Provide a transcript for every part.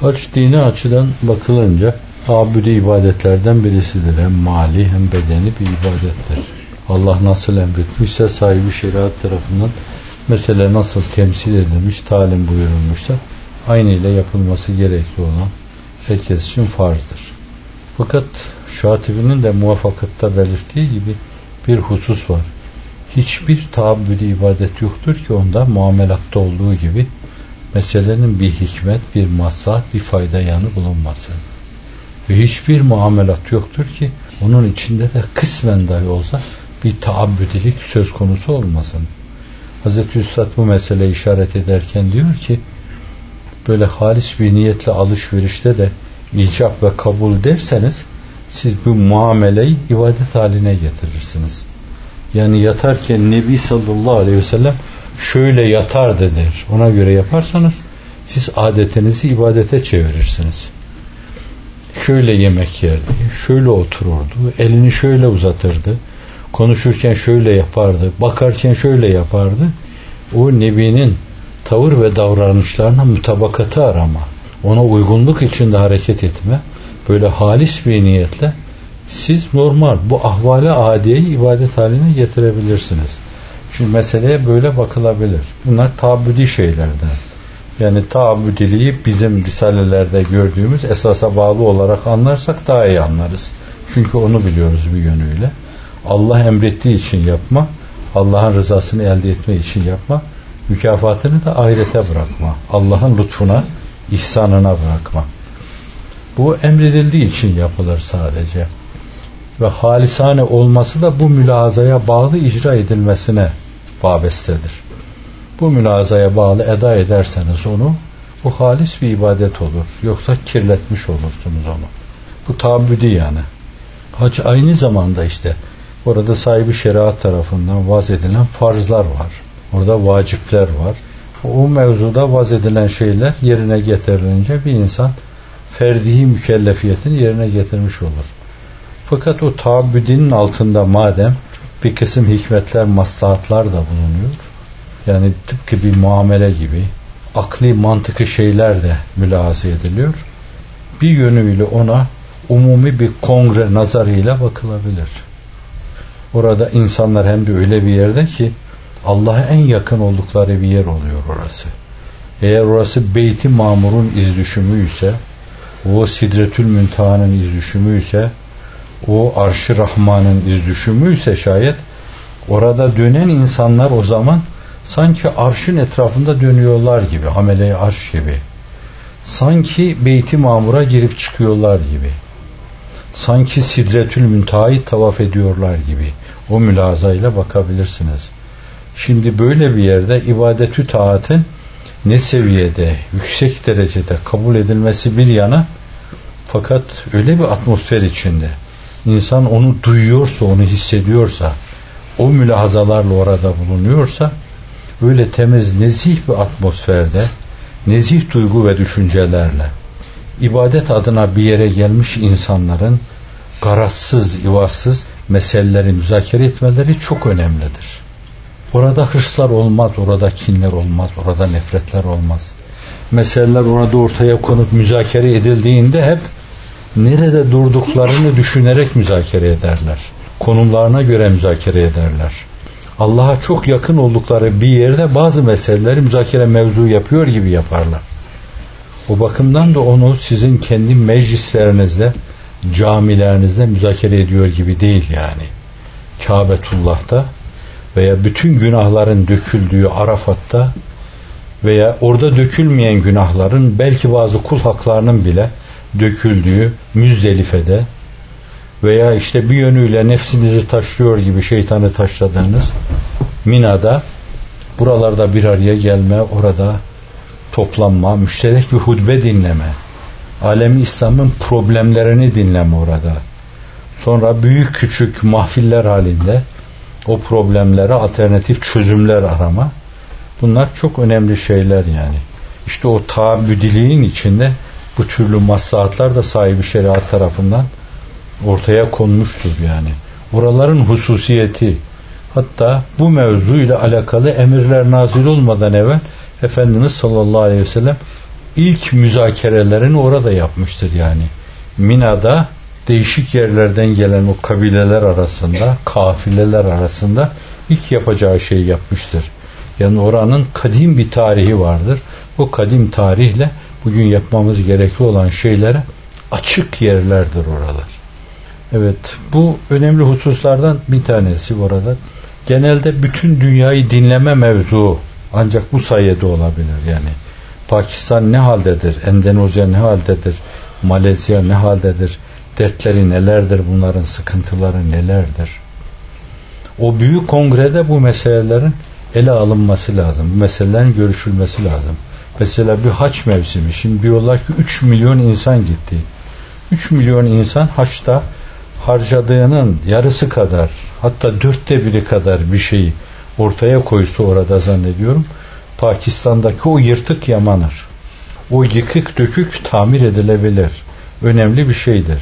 Hac dini açıdan bakılınca abüde ibadetlerden birisidir. Hem mali hem bedeni bir ibadettir. Allah nasıl emretmişse sahibi şeriat tarafından mesele nasıl temsil edilmiş, talim buyurulmuşsa aynı ile yapılması gerekli olan herkes için farzdır. Fakat Şatibi'nin de muvaffakatta belirttiği gibi bir husus var. Hiçbir taabbüdü ibadet yoktur ki onda muamelatta olduğu gibi meselenin bir hikmet, bir maslahat, bir fayda yanı bulunmasın. Ve hiçbir muamelat yoktur ki onun içinde de kısmen dahi olsa bir taabbüdilik söz konusu olmasın. Hazreti Üstad bu meseleyi işaret ederken diyor ki böyle halis bir niyetle alışverişte de icap ve kabul derseniz siz bu muameleyi ibadet haline getirirsiniz. Yani yatarken Nebi sallallahu aleyhi ve sellem şöyle yatar der. Ona göre yaparsanız siz adetinizi ibadete çevirirsiniz. Şöyle yemek yerdi, şöyle otururdu, elini şöyle uzatırdı, konuşurken şöyle yapardı, bakarken şöyle yapardı. O Nebi'nin tavır ve davranışlarına mutabakatı arama, ona uygunluk içinde hareket etme, böyle halis bir niyetle siz normal bu ahvale adiyeyi ibadet haline getirebilirsiniz. Şimdi meseleye böyle bakılabilir. Bunlar tabüdi şeylerden. Yani tabüdiliği bizim risalelerde gördüğümüz esasa bağlı olarak anlarsak daha iyi anlarız. Çünkü onu biliyoruz bir yönüyle. Allah emrettiği için yapma, Allah'ın rızasını elde etme için yapma, mükafatını da ahirete bırakma. Allah'ın lütfuna, ihsanına bırakma. Bu emredildiği için yapılır sadece. Ve halisane olması da bu mülazaya bağlı icra edilmesine vabestedir. Bu mülazaya bağlı eda ederseniz onu bu halis bir ibadet olur. Yoksa kirletmiş olursunuz onu. Bu tabbüdi yani. Hac aynı zamanda işte orada sahibi şeriat tarafından vaz edilen farzlar var. Orada vacipler var. O mevzuda vaz edilen şeyler yerine getirilince bir insan ferdihi mükellefiyetini yerine getirmiş olur. Fakat o tabbüdinin altında madem bir kısım hikmetler, maslahatlar da bulunuyor. Yani tıpkı bir muamele gibi akli mantıklı şeyler de mülahaza ediliyor. Bir yönüyle ona umumi bir kongre nazarıyla bakılabilir. Orada insanlar hem de öyle bir yerde ki Allah'a en yakın oldukları bir yer oluyor orası. Eğer orası Beyt-i Mamur'un iz düşümü ise o Sidretül Müntaha'nın iz düşümü ise o Arş-ı Rahman'ın iz düşümü ise şayet orada dönen insanlar o zaman sanki arşın etrafında dönüyorlar gibi amele arş gibi. Sanki Beyt-i Mamur'a girip çıkıyorlar gibi. Sanki Sidretül Müntaha'yı tavaf ediyorlar gibi. O mülazayla bakabilirsiniz. Şimdi böyle bir yerde ibadetü taatin ne seviyede, yüksek derecede kabul edilmesi bir yana fakat öyle bir atmosfer içinde insan onu duyuyorsa, onu hissediyorsa, o mülahazalarla orada bulunuyorsa öyle temiz, nezih bir atmosferde, nezih duygu ve düşüncelerle ibadet adına bir yere gelmiş insanların garazsız, ivazsız meseleleri müzakere etmeleri çok önemlidir. Orada hırslar olmaz, orada kinler olmaz, orada nefretler olmaz. Meseleler orada ortaya konup müzakere edildiğinde hep nerede durduklarını düşünerek müzakere ederler. Konumlarına göre müzakere ederler. Allah'a çok yakın oldukları bir yerde bazı meseleleri müzakere mevzu yapıyor gibi yaparlar. O bakımdan da onu sizin kendi meclislerinizde, camilerinizde müzakere ediyor gibi değil yani. Kabetullah'ta veya bütün günahların döküldüğü Arafat'ta veya orada dökülmeyen günahların belki bazı kul haklarının bile döküldüğü Müzdelife'de veya işte bir yönüyle nefsinizi taşlıyor gibi şeytanı taşladığınız Mina'da buralarda bir araya gelme, orada toplanma, müşterek bir hutbe dinleme, alemi İslam'ın problemlerini dinleme orada. Sonra büyük küçük mahfiller halinde o problemlere alternatif çözümler arama. Bunlar çok önemli şeyler yani. İşte o taabüdiliğin içinde bu türlü maslahatlar da sahibi şeriat tarafından ortaya konmuştur yani. Oraların hususiyeti hatta bu mevzu ile alakalı emirler nazil olmadan evvel Efendimiz sallallahu aleyhi ve sellem ilk müzakerelerini orada yapmıştır yani. Mina'da değişik yerlerden gelen o kabileler arasında, kafileler arasında ilk yapacağı şeyi yapmıştır. Yani oranın kadim bir tarihi vardır. O kadim tarihle bugün yapmamız gerekli olan şeylere açık yerlerdir oralar. Evet bu önemli hususlardan bir tanesi orada. Genelde bütün dünyayı dinleme mevzu ancak bu sayede olabilir yani. Pakistan ne haldedir? Endonezya ne haldedir? Malezya ne haldedir? Dertleri nelerdir? Bunların sıkıntıları nelerdir? O büyük kongrede bu meselelerin ele alınması lazım. Bu meselelerin görüşülmesi lazım. Mesela bir haç mevsimi. Şimdi diyorlar ki 3 milyon insan gitti. 3 milyon insan haçta harcadığının yarısı kadar hatta dörtte biri kadar bir şeyi ortaya koysa orada zannediyorum Pakistan'daki o yırtık yamanır. O yıkık dökük tamir edilebilir. Önemli bir şeydir.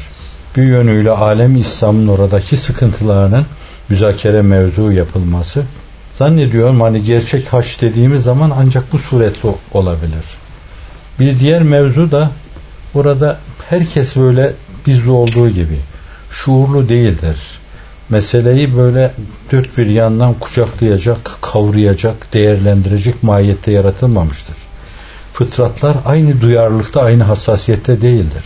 Bir yönüyle alem İslam'ın oradaki sıkıntılarının müzakere mevzu yapılması zannediyorum hani gerçek haç dediğimiz zaman ancak bu suretle olabilir. Bir diğer mevzu da orada herkes böyle bizde olduğu gibi şuurlu değildir. Meseleyi böyle dört bir yandan kucaklayacak, kavrayacak, değerlendirecek mahiyette yaratılmamıştır. Fıtratlar aynı duyarlılıkta, aynı hassasiyette değildir.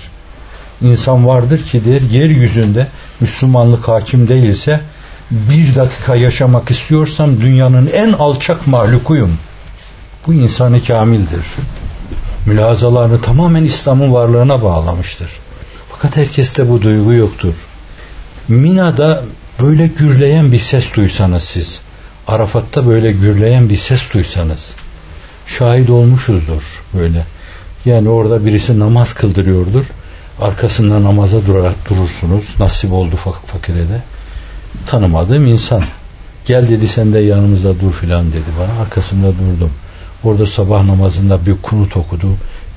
İnsan vardır ki der, yeryüzünde Müslümanlık hakim değilse bir dakika yaşamak istiyorsam dünyanın en alçak mahlukuyum. Bu insanı kamildir. Mülazalarını tamamen İslam'ın varlığına bağlamıştır. Fakat herkeste bu duygu yoktur. Mina'da böyle gürleyen bir ses duysanız siz, Arafat'ta böyle gürleyen bir ses duysanız, şahit olmuşuzdur böyle. Yani orada birisi namaz kıldırıyordur. Arkasında namaza durar, durursunuz. Nasip oldu fakire de. Tanımadığım insan. Gel dedi sen de yanımızda dur filan dedi bana. Arkasında durdum. Orada sabah namazında bir kunut okudu.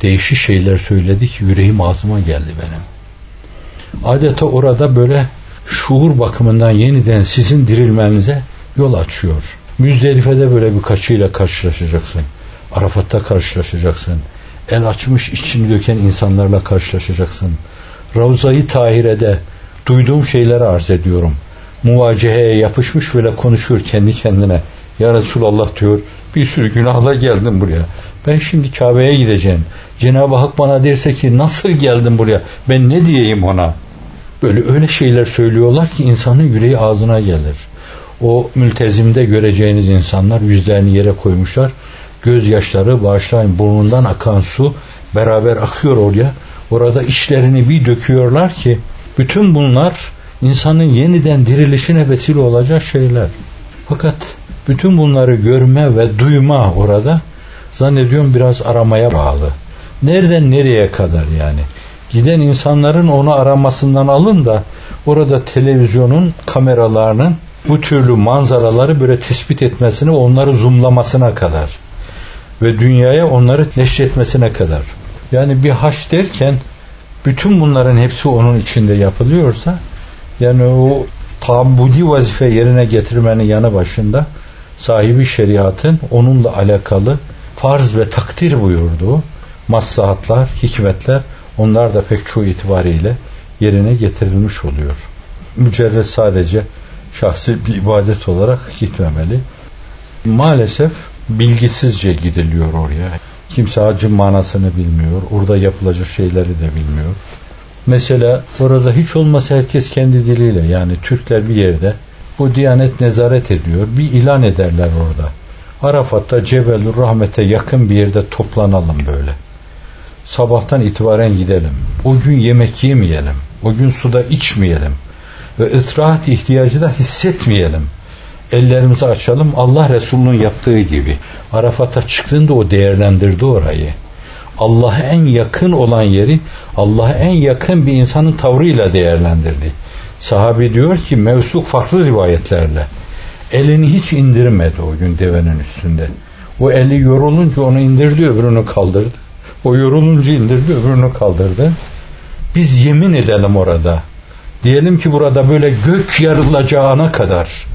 Değişik şeyler söyledi ki yüreğim ağzıma geldi benim. Adeta orada böyle şuur bakımından yeniden sizin dirilmenize yol açıyor. Müzdelife'de böyle bir kaçıyla karşılaşacaksın. Arafat'ta karşılaşacaksın. El açmış içini döken insanlarla karşılaşacaksın. Ravza-i Tahire'de duyduğum şeyleri arz ediyorum. Muvaceheye yapışmış böyle konuşuyor kendi kendine. Ya Resulallah diyor bir sürü günahla geldim buraya. Ben şimdi Kabe'ye gideceğim. Cenab-ı Hak bana derse ki nasıl geldim buraya? Ben ne diyeyim ona? Böyle öyle şeyler söylüyorlar ki insanın yüreği ağzına gelir. O mültezimde göreceğiniz insanlar yüzlerini yere koymuşlar. Gözyaşları bağışlayın burnundan akan su beraber akıyor oraya. Orada içlerini bir döküyorlar ki bütün bunlar insanın yeniden dirilişine vesile olacak şeyler. Fakat bütün bunları görme ve duyma orada zannediyorum biraz aramaya bağlı. Nereden nereye kadar yani? Giden insanların onu aramasından alın da orada televizyonun kameralarının bu türlü manzaraları böyle tespit etmesine, onları zoomlamasına kadar ve dünyaya onları neşretmesine kadar. Yani bir haş derken bütün bunların hepsi onun içinde yapılıyorsa yani o tabudi vazife yerine getirmenin yanı başında sahibi şeriatın onunla alakalı farz ve takdir buyurduğu maslahatlar, hikmetler onlar da pek çoğu itibariyle yerine getirilmiş oluyor. Mücerred sadece şahsi bir ibadet olarak gitmemeli. Maalesef bilgisizce gidiliyor oraya. Kimse hacın manasını bilmiyor. Orada yapılacak şeyleri de bilmiyor. Mesela orada hiç olmasa herkes kendi diliyle yani Türkler bir yerde bu Diyanet nezaret ediyor. Bir ilan ederler orada. Arafat'ta Cebelur Rahmet'e yakın bir yerde toplanalım böyle sabahtan itibaren gidelim. O gün yemek yemeyelim. O gün suda içmeyelim. Ve ıtrahat ihtiyacı da hissetmeyelim. Ellerimizi açalım Allah Resulü'nün yaptığı gibi. Arafat'a çıktığında o değerlendirdi orayı. Allah'a en yakın olan yeri Allah'a en yakın bir insanın tavrıyla değerlendirdi. Sahabi diyor ki mevsuk farklı rivayetlerle elini hiç indirmedi o gün devenin üstünde. O eli yorulunca onu indirdi öbürünü kaldırdı. O yorulunca indirdi öbürünü kaldırdı. Biz yemin edelim orada. Diyelim ki burada böyle gök yarılacağına kadar,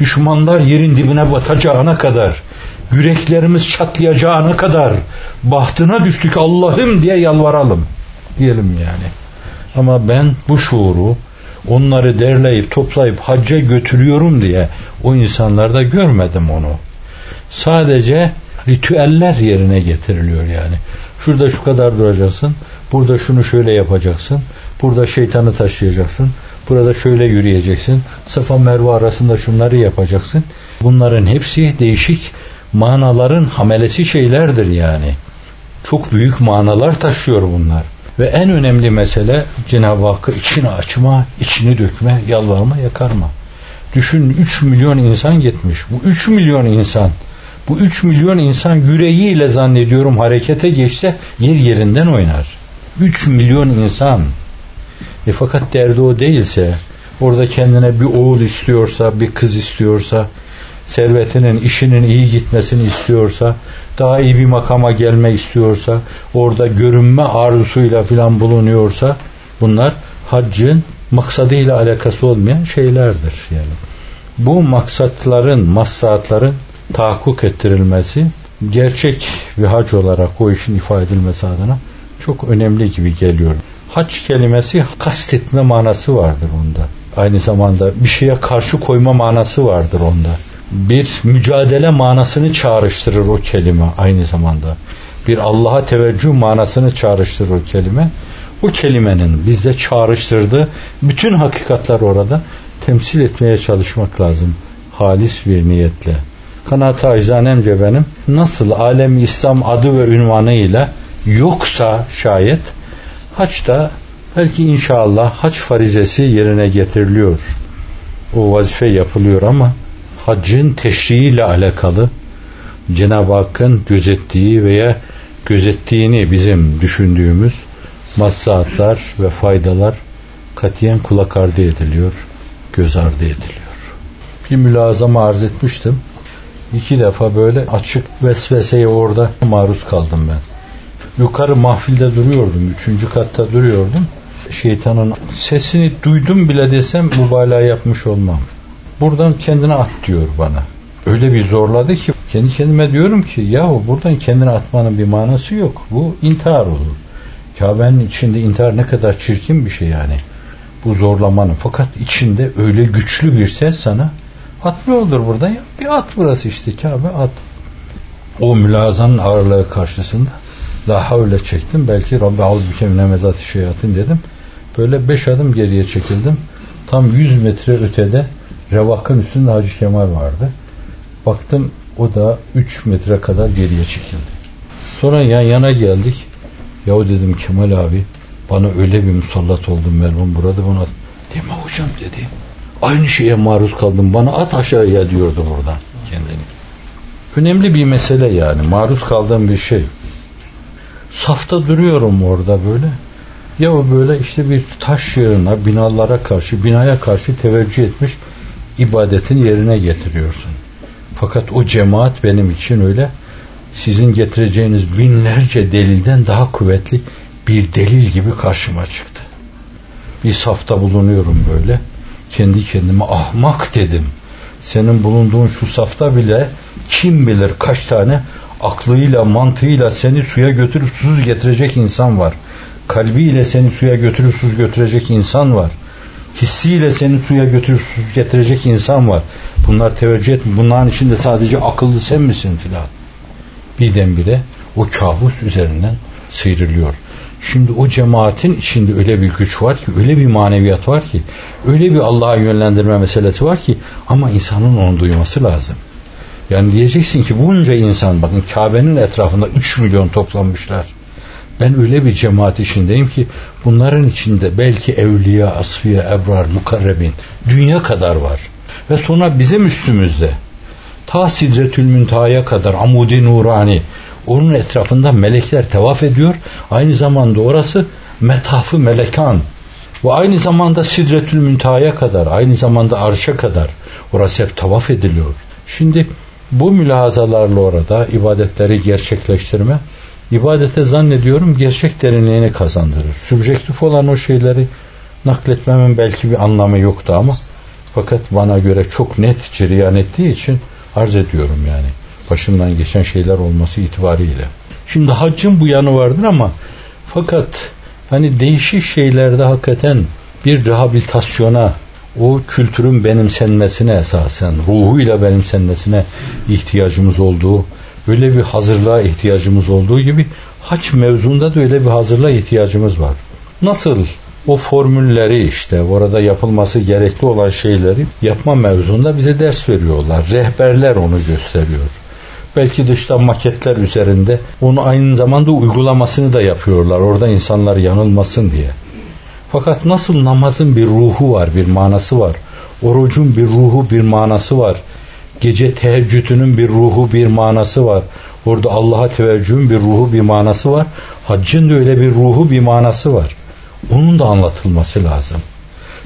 düşmanlar yerin dibine batacağına kadar yüreklerimiz çatlayacağına kadar bahtına düştük Allah'ım diye yalvaralım diyelim yani. Ama ben bu şuuru onları derleyip toplayıp hacca götürüyorum diye o insanlarda görmedim onu. Sadece ritüeller yerine getiriliyor yani. Şurada şu kadar duracaksın. Burada şunu şöyle yapacaksın. Burada şeytanı taşıyacaksın. Burada şöyle yürüyeceksin. Safa Merve arasında şunları yapacaksın. Bunların hepsi değişik manaların hamelesi şeylerdir yani. Çok büyük manalar taşıyor bunlar. Ve en önemli mesele Cenab-ı Hakk'ı içini açma, içini dökme, yalvarma, yakarma. Düşün 3 milyon insan gitmiş. Bu 3 milyon insan bu 3 milyon insan yüreğiyle zannediyorum harekete geçse yer yerinden oynar. 3 milyon insan. E fakat derdi o değilse, orada kendine bir oğul istiyorsa, bir kız istiyorsa, servetinin, işinin iyi gitmesini istiyorsa, daha iyi bir makama gelme istiyorsa, orada görünme arzusuyla filan bulunuyorsa, bunlar haccın maksadıyla alakası olmayan şeylerdir yani. Bu maksatların, maslahatların tahakkuk ettirilmesi gerçek bir hac olarak o işin ifade edilmesi adına çok önemli gibi geliyor. Hac kelimesi kastetme manası vardır onda. Aynı zamanda bir şeye karşı koyma manası vardır onda. Bir mücadele manasını çağrıştırır o kelime aynı zamanda. Bir Allah'a teveccüh manasını çağrıştırır o kelime. O kelimenin bizde çağrıştırdığı bütün hakikatler orada temsil etmeye çalışmak lazım. Halis bir niyetle. Kanaat acizanemce benim nasıl alem İslam adı ve ünvanıyla yoksa şayet haçta belki inşallah haç farizesi yerine getiriliyor. O vazife yapılıyor ama haccın teşriğiyle alakalı Cenab-ı Hakk'ın gözettiği veya gözettiğini bizim düşündüğümüz maslahatlar ve faydalar katiyen kulak ardı ediliyor, göz ardı ediliyor. Bir mülazama arz etmiştim. İki defa böyle açık vesveseye orada maruz kaldım ben. Yukarı mahfilde duruyordum. Üçüncü katta duruyordum. Şeytanın sesini duydum bile desem mübalağa yapmış olmam. Buradan kendine at diyor bana. Öyle bir zorladı ki kendi kendime diyorum ki yahu buradan kendine atmanın bir manası yok. Bu intihar olur. Kabe'nin içinde intihar ne kadar çirkin bir şey yani. Bu zorlamanın. Fakat içinde öyle güçlü bir ses sana At mı olur burada ya? Bir at burası işte Kabe at. O mülazanın ağırlığı karşısında la havle çektim. Belki Rabbi auzbike mine mezati şeyatin dedim. Böyle beş adım geriye çekildim. Tam yüz metre ötede revakın üstünde Hacı Kemal vardı. Baktım o da üç metre kadar geriye çekildi. Sonra yan yana geldik. Yahu dedim Kemal abi bana öyle bir musallat oldum Melun burada bana deme hocam dedi. Aynı şeye maruz kaldım. Bana at aşağıya diyordu buradan kendini. Önemli bir mesele yani. Maruz kaldığım bir şey. Safta duruyorum orada böyle. Ya böyle işte bir taş yığına, binalara karşı, binaya karşı teveccüh etmiş ibadetini yerine getiriyorsun. Fakat o cemaat benim için öyle sizin getireceğiniz binlerce delilden daha kuvvetli bir delil gibi karşıma çıktı. Bir safta bulunuyorum böyle kendi kendime ahmak dedim. Senin bulunduğun şu safta bile kim bilir kaç tane aklıyla mantığıyla seni suya götürüp susuz getirecek insan var. Kalbiyle seni suya götürüp susuz götürecek insan var. Hissiyle seni suya götürüp getirecek insan var. Bunlar teveccüh etme. Bunların içinde sadece akıllı sen misin filan. Birdenbire o kabus üzerinden sıyrılıyor. Şimdi o cemaatin içinde öyle bir güç var ki, öyle bir maneviyat var ki, öyle bir Allah'a yönlendirme meselesi var ki ama insanın onu duyması lazım. Yani diyeceksin ki bunca insan bakın Kabe'nin etrafında 3 milyon toplanmışlar. Ben öyle bir cemaat içindeyim ki bunların içinde belki evliya, asfiye, ebrar, mukarrebin dünya kadar var. Ve sonra bizim üstümüzde ta Sidretül Müntaha'ya kadar Amudi Nurani onun etrafında melekler tevaf ediyor. Aynı zamanda orası metafı melekan. Ve aynı zamanda Sidretül Müntaha'ya kadar, aynı zamanda arşa kadar orası hep tavaf ediliyor. Şimdi bu mülahazalarla orada ibadetleri gerçekleştirme, ibadete zannediyorum gerçek derinliğini kazandırır. Sübjektif olan o şeyleri nakletmemin belki bir anlamı yoktu ama fakat bana göre çok net cereyan ettiği için arz ediyorum yani. başımdan geçen şeyler olması itibariyle. Şimdi haccın bu yanı vardır ama fakat hani değişik şeylerde hakikaten bir rehabilitasyona o kültürün benimsenmesine esasen ruhuyla benimsenmesine ihtiyacımız olduğu öyle bir hazırlığa ihtiyacımız olduğu gibi haç mevzunda da öyle bir hazırlığa ihtiyacımız var. Nasıl o formülleri işte orada yapılması gerekli olan şeyleri yapma mevzunda bize ders veriyorlar. Rehberler onu gösteriyor. Belki dışta maketler üzerinde onu aynı zamanda uygulamasını da yapıyorlar. Orada insanlar yanılmasın diye. Fakat nasıl namazın bir ruhu var, bir manası var. Orucun bir ruhu, bir manası var. Gece teheccüdünün bir ruhu, bir manası var. Orada Allah'a teveccühün bir ruhu, bir manası var. Haccın da öyle bir ruhu, bir manası var. Onun da anlatılması lazım.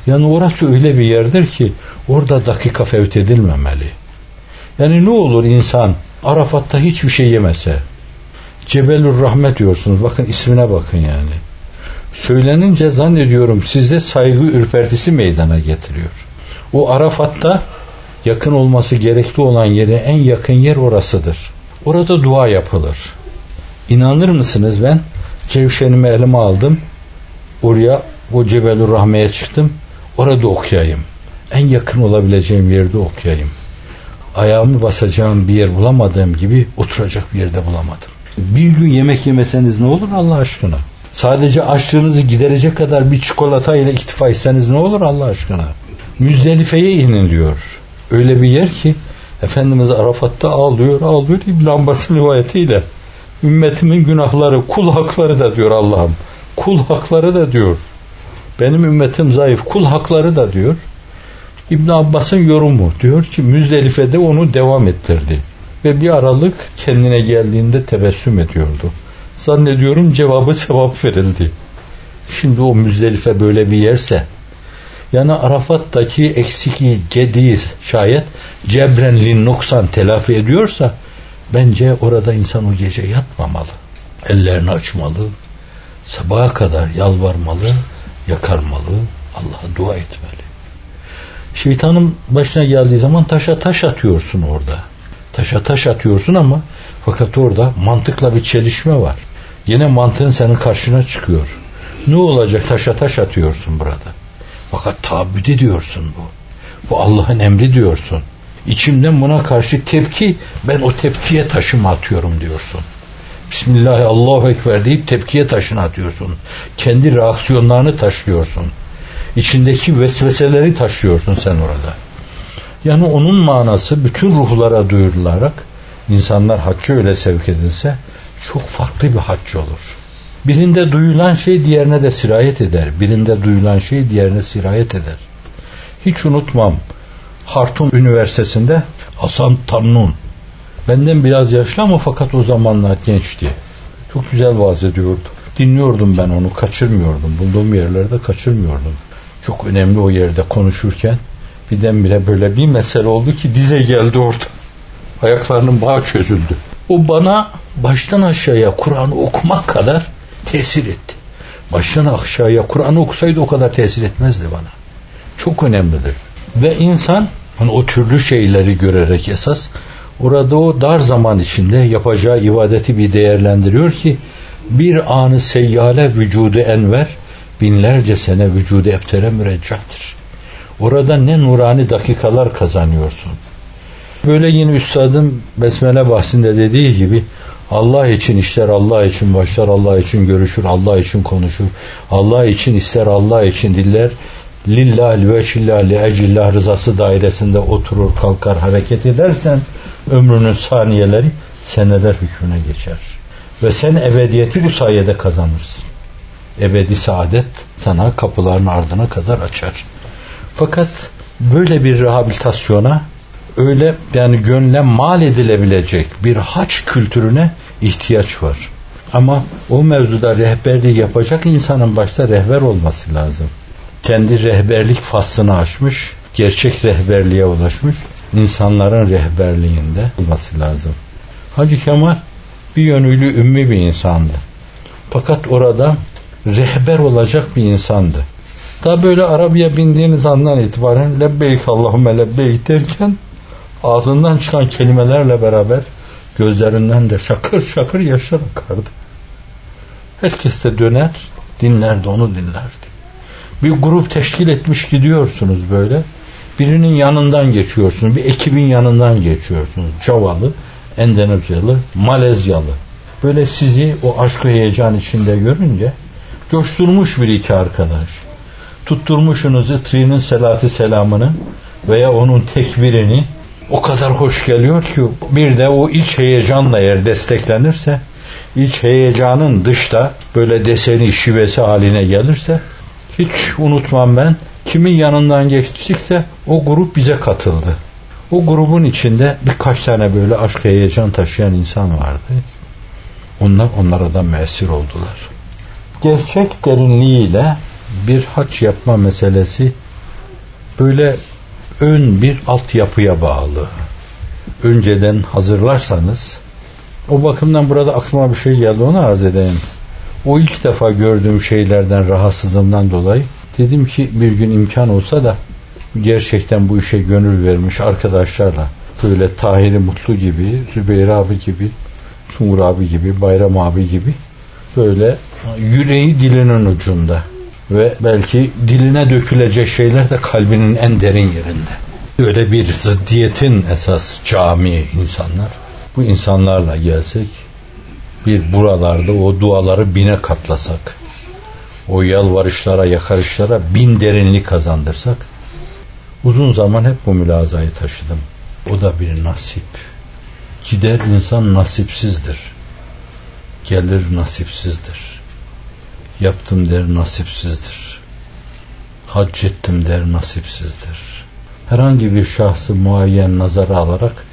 Yani orası öyle bir yerdir ki orada dakika fevt edilmemeli. Yani ne olur insan Arafat'ta hiçbir şey yemese. Cebelur Rahmet diyorsunuz. Bakın ismine bakın yani. Söylenince zannediyorum sizde saygı ürpertisi meydana getiriyor. O Arafat'ta yakın olması gerekli olan yere en yakın yer orasıdır. Orada dua yapılır. İnanır mısınız ben cevşenimi elime aldım. Oraya o Cebelur Rahme'ye çıktım. Orada okuyayım. En yakın olabileceğim yerde okuyayım. Ayağımı basacağım bir yer bulamadığım gibi oturacak bir yerde bulamadım. Bir gün yemek yemeseniz ne olur Allah aşkına? Sadece açlığınızı giderecek kadar bir çikolata ile iktifa etseniz ne olur Allah aşkına? Müzdelife'ye inin diyor. Öyle bir yer ki Efendimiz Arafat'ta ağlıyor ağlıyor İbn Abbas'ın rivayetiyle. Ümmetimin günahları, kul hakları da diyor Allah'ım. Kul hakları da diyor. Benim ümmetim zayıf, kul hakları da diyor. İbn Abbas'ın yorumu diyor ki Müzdelife'de onu devam ettirdi. Ve bir aralık kendine geldiğinde tebessüm ediyordu. Zannediyorum cevabı sevap verildi. Şimdi o Müzdelife böyle bir yerse yani Arafat'taki eksikliği, gediği şayet cebrenli noksan telafi ediyorsa bence orada insan o gece yatmamalı. Ellerini açmalı, sabaha kadar yalvarmalı, yakarmalı, Allah'a dua etmeli. Şeytanın başına geldiği zaman taşa taş atıyorsun orada. Taşa taş atıyorsun ama fakat orada mantıkla bir çelişme var. Yine mantığın senin karşına çıkıyor. Ne olacak taşa taş atıyorsun burada. Fakat tabi diyorsun bu. Bu Allah'ın emri diyorsun. İçimden buna karşı tepki ben o tepkiye taşımı atıyorum diyorsun. Bismillah Allahu Ekber deyip tepkiye taşını atıyorsun. Kendi reaksiyonlarını taşıyorsun. İçindeki vesveseleri taşıyorsun sen orada. Yani onun manası bütün ruhlara duyurularak insanlar haccı öyle sevk edilse çok farklı bir hac olur. Birinde duyulan şey diğerine de sirayet eder. Birinde duyulan şey diğerine sirayet eder. Hiç unutmam. Hartum Üniversitesi'nde Hasan Tannun benden biraz yaşlı ama fakat o zamanlar gençti. Çok güzel vaaz ediyordu. Dinliyordum ben onu, kaçırmıyordum. Bulduğum yerlerde kaçırmıyordum. Çok önemli o yerde konuşurken birdenbire böyle bir mesele oldu ki dize geldi orada. Ayaklarının bağı çözüldü. O bana baştan aşağıya Kur'an'ı okumak kadar tesir etti. Baştan aşağıya Kur'an'ı okusaydı o kadar tesir etmezdi bana. Çok önemlidir. Ve insan hani o türlü şeyleri görerek esas orada o dar zaman içinde yapacağı ibadeti bir değerlendiriyor ki bir anı seyyale vücudu enver binlerce sene vücudu eptere müreccahtır. Orada ne nurani dakikalar kazanıyorsun. Böyle yine üstadın Besmele bahsinde dediği gibi Allah için işler, Allah için başlar, Allah için görüşür, Allah için konuşur. Allah için ister, Allah için diller. Lillah ve şillah li ecillah rızası dairesinde oturur, kalkar, hareket edersen ömrünün saniyeleri seneler hükmüne geçer. Ve sen ebediyeti bu sayede kazanırsın. Ebedi saadet sana kapıların ardına kadar açar. Fakat böyle bir rehabilitasyona öyle yani gönle mal edilebilecek bir haç kültürüne ihtiyaç var. Ama o mevzuda rehberliği yapacak insanın başta rehber olması lazım. Kendi rehberlik faslını aşmış, gerçek rehberliğe ulaşmış, insanların rehberliğinde olması lazım. Hacı Kemal bir yönüyle ümmi bir insandı. Fakat orada rehber olacak bir insandı. Daha böyle arabaya bindiğiniz andan itibaren lebbeyk Allahümme lebbeyk derken ağzından çıkan kelimelerle beraber Gözlerinden de şakır şakır yaşlar akardı. Herkes de döner, dinlerdi, onu dinlerdi. Bir grup teşkil etmiş gidiyorsunuz böyle. Birinin yanından geçiyorsunuz, bir ekibin yanından geçiyorsunuz. Cavalı, Endonezyalı, Malezyalı. Böyle sizi o aşk ve heyecan içinde görünce coşturmuş bir iki arkadaş. Tutturmuşsunuz Itri'nin selatı selamını veya onun tekbirini o kadar hoş geliyor ki bir de o iç heyecanla eğer desteklenirse iç heyecanın dışta böyle deseni şivesi haline gelirse hiç unutmam ben kimin yanından geçtikse o grup bize katıldı. O grubun içinde birkaç tane böyle aşk heyecan taşıyan insan vardı. Onlar onlara da mesir oldular. Gerçek derinliğiyle bir haç yapma meselesi böyle ön bir altyapıya bağlı. Önceden hazırlarsanız o bakımdan burada aklıma bir şey geldi onu arz edeyim. O ilk defa gördüğüm şeylerden rahatsızlığımdan dolayı dedim ki bir gün imkan olsa da gerçekten bu işe gönül vermiş arkadaşlarla böyle Tahiri Mutlu gibi, Zübeyir abi gibi, Sungur abi gibi, Bayram abi gibi böyle yüreği dilinin ucunda ve belki diline dökülecek şeyler de kalbinin en derin yerinde. Öyle bir ziddiyetin esas cami insanlar. Bu insanlarla gelsek bir buralarda o duaları bine katlasak o yalvarışlara, yakarışlara bin derinlik kazandırsak uzun zaman hep bu mülazayı taşıdım. O da bir nasip. Gider insan nasipsizdir. Gelir nasipsizdir. Yaptım der nasipsizdir. Hac ettim der nasipsizdir. Herhangi bir şahsı muayyen nazara alarak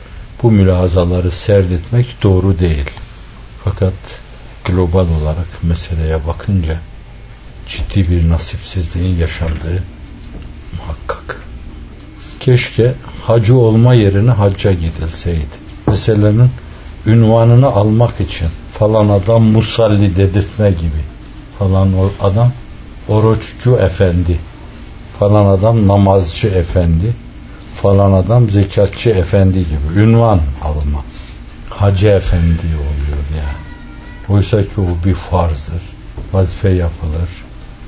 bu mülazaları serdetmek doğru değil. Fakat global olarak meseleye bakınca ciddi bir nasipsizliğin yaşandığı muhakkak. Keşke hacı olma yerine hacca gidilseydi. Meselenin ünvanını almak için falan adam musalli dedirtme gibi falan o adam oruçcu efendi. Falan adam namazcı efendi. Falan adam zekatçı efendi gibi. Ünvan alma. Hacı efendi oluyor yani oysa ki o bir farzdır. Vazife yapılır.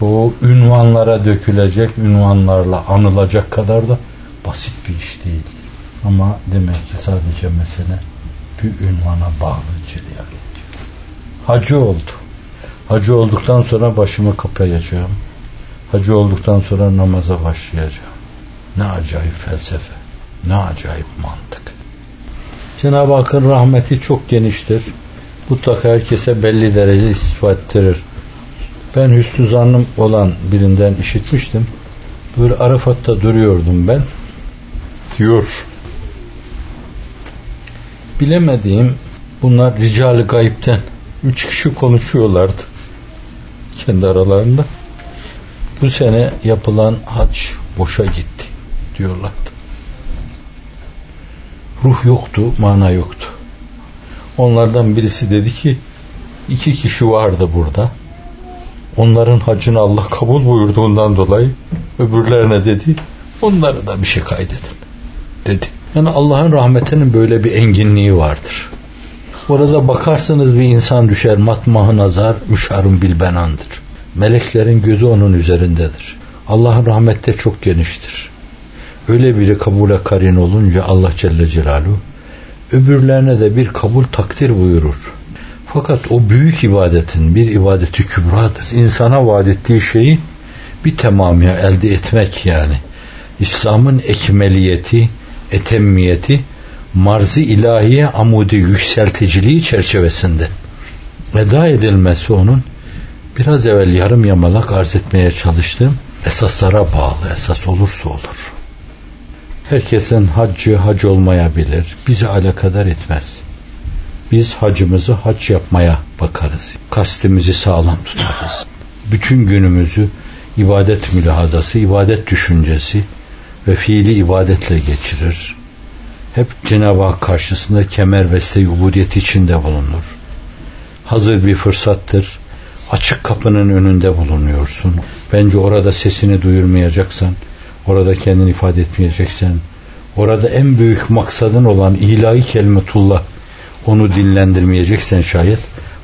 Bu ünvanlara dökülecek ünvanlarla anılacak kadar da basit bir iş değil. Ama demek ki sadece mesele bir ünvana bağlı cilya hacı oldu Hacı olduktan sonra başımı kapayacağım. Hacı olduktan sonra namaza başlayacağım. Ne acayip felsefe. Ne acayip mantık. Cenab-ı Hakk'ın rahmeti çok geniştir. Mutlaka herkese belli derece istifa ettirir. Ben hüsnü zannım olan birinden işitmiştim. Böyle Arafat'ta duruyordum ben. Diyor. Bilemediğim bunlar ricali gayipten üç kişi konuşuyorlardı kendi aralarında. Bu sene yapılan hac boşa gitti diyorlardı. Ruh yoktu, mana yoktu. Onlardan birisi dedi ki iki kişi vardı burada. Onların hacını Allah kabul buyurduğundan dolayı öbürlerine dedi onlara da bir şey kaydedin dedi. Yani Allah'ın rahmetinin böyle bir enginliği vardır. Orada bakarsanız bir insan düşer matmahı nazar müşarun bilbenandır. Meleklerin gözü onun üzerindedir. Allah'ın rahmette çok geniştir. Öyle biri kabule karin olunca Allah Celle Celaluhu öbürlerine de bir kabul takdir buyurur. Fakat o büyük ibadetin bir ibadeti kübradır. İnsana vaat ettiği şeyi bir tamamıya elde etmek yani. İslam'ın ekmeliyeti, etemmiyeti marzi ilahiye amudi yükselticiliği çerçevesinde eda edilmesi onun biraz evvel yarım yamalak arz etmeye çalıştığım esaslara bağlı esas olursa olur. Herkesin haccı hac olmayabilir. Bizi alakadar etmez. Biz hacımızı hac yapmaya bakarız. Kastimizi sağlam tutarız. Bütün günümüzü ibadet mülahazası, ibadet düşüncesi ve fiili ibadetle geçirir hep Cenab-ı Hak karşısında kemer beste ubudiyeti içinde bulunur. Hazır bir fırsattır. Açık kapının önünde bulunuyorsun. Bence orada sesini duyurmayacaksan, orada kendini ifade etmeyeceksen, orada en büyük maksadın olan ilahi kelimetullah, onu dinlendirmeyeceksen şayet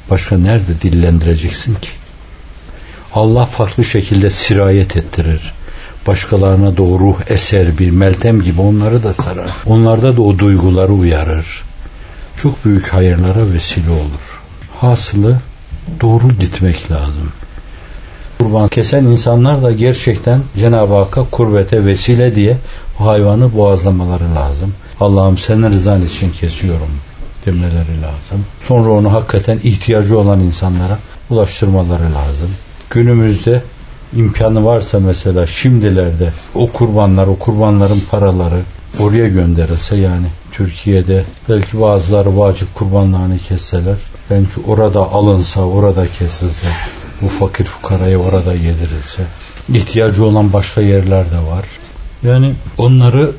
başka nerede dillendireceksin ki? Allah farklı şekilde sirayet ettirir. Başkalarına da o ruh eser bir meltem gibi onları da sarar. Onlarda da o duyguları uyarır. Çok büyük hayırlara vesile olur. Hasılı doğru gitmek lazım. Kurban kesen insanlar da gerçekten Cenab-ı Hakk'a kurbete vesile diye o hayvanı boğazlamaları lazım. Allah'ım senin rızan için kesiyorum demeleri lazım. Sonra onu hakikaten ihtiyacı olan insanlara ulaştırmaları lazım. Günümüzde imkanı varsa mesela şimdilerde o kurbanlar, o kurbanların paraları oraya gönderilse yani Türkiye'de belki bazıları vacip kurbanlarını kesseler bence orada alınsa, orada kesilse bu fakir fukaraya orada yedirilse ihtiyacı olan başka yerler de var. Yani onları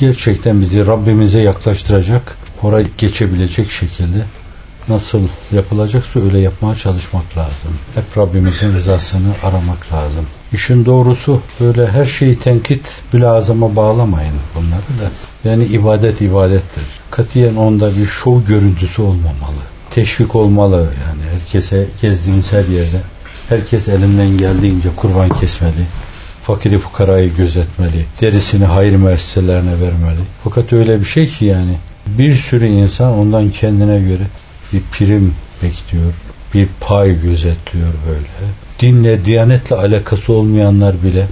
gerçekten bizi Rabbimize yaklaştıracak, oraya geçebilecek şekilde nasıl yapılacaksa öyle yapmaya çalışmak lazım. Hep Rabbimizin rızasını aramak lazım. İşin doğrusu böyle her şeyi tenkit bülazıma bağlamayın bunları da. Yani ibadet ibadettir. Katiyen onda bir şov görüntüsü olmamalı. Teşvik olmalı yani herkese gezdiğimiz her yerde. Herkes elinden geldiğince kurban kesmeli. Fakiri fukarayı gözetmeli. Derisini hayır müesseselerine vermeli. Fakat öyle bir şey ki yani bir sürü insan ondan kendine göre bir prim bekliyor, bir pay gözetliyor böyle. Dinle, diyanetle alakası olmayanlar bile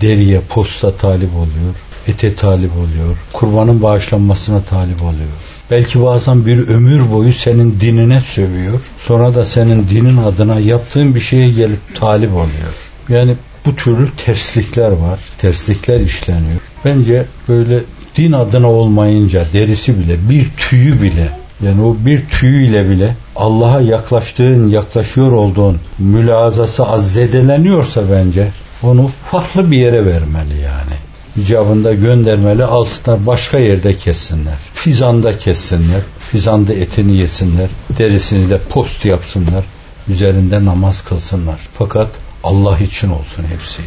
deriye, posta talip oluyor, ete talip oluyor, kurbanın bağışlanmasına talip oluyor. Belki bazen bir ömür boyu senin dinine sövüyor. Sonra da senin dinin adına yaptığın bir şeye gelip talip oluyor. Yani bu türlü terslikler var. Terslikler işleniyor. Bence böyle din adına olmayınca derisi bile bir tüyü bile yani o bir tüyüyle bile Allah'a yaklaştığın, yaklaşıyor olduğun mülazası azzedeleniyorsa bence onu farklı bir yere vermeli yani. İcabında göndermeli alsınlar başka yerde kessinler. Fizanda kessinler. Fizanda etini yesinler. Derisini de post yapsınlar. Üzerinde namaz kılsınlar. Fakat Allah için olsun hepsi.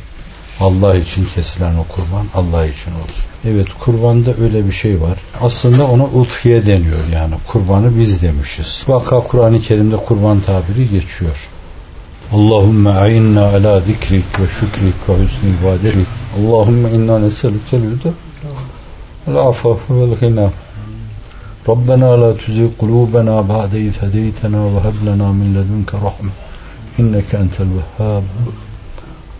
Allah için kesilen o kurban Allah için olsun. Evet kurbanda öyle bir şey var. Aslında ona ulfiye deniyor yani. Kurbanı biz demişiz. Vaka Kur'an-ı Kerim'de kurban tabiri geçiyor. Allahümme a'inna ala zikrik ve şükrik ve husni ibadetik. Allahümme inna neselükel huda vel afafu vel ghina. ربنا لا تزغ قلوبنا بعد إذ هديتنا وهب لنا من لدنك رحمة إنك أنت الوهاب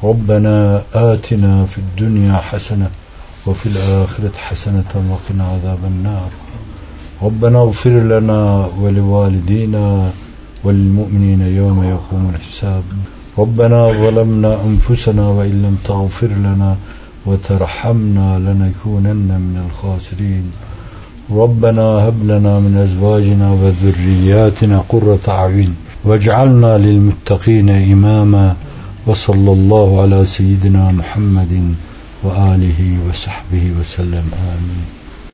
ربنا آتنا في الدنيا حسنة وفي الآخرة حسنة وقنا عذاب النار. ربنا اغفر لنا ولوالدينا وللمؤمنين يوم يقوم الحساب. ربنا ظلمنا أنفسنا وإن لم تغفر لنا وترحمنا لنكونن من الخاسرين. ربنا هب لنا من أزواجنا وذرياتنا قرة أعين واجعلنا للمتقين إماما. وصلى الله على سيدنا محمد وآله وصحبه وسلم. آمين.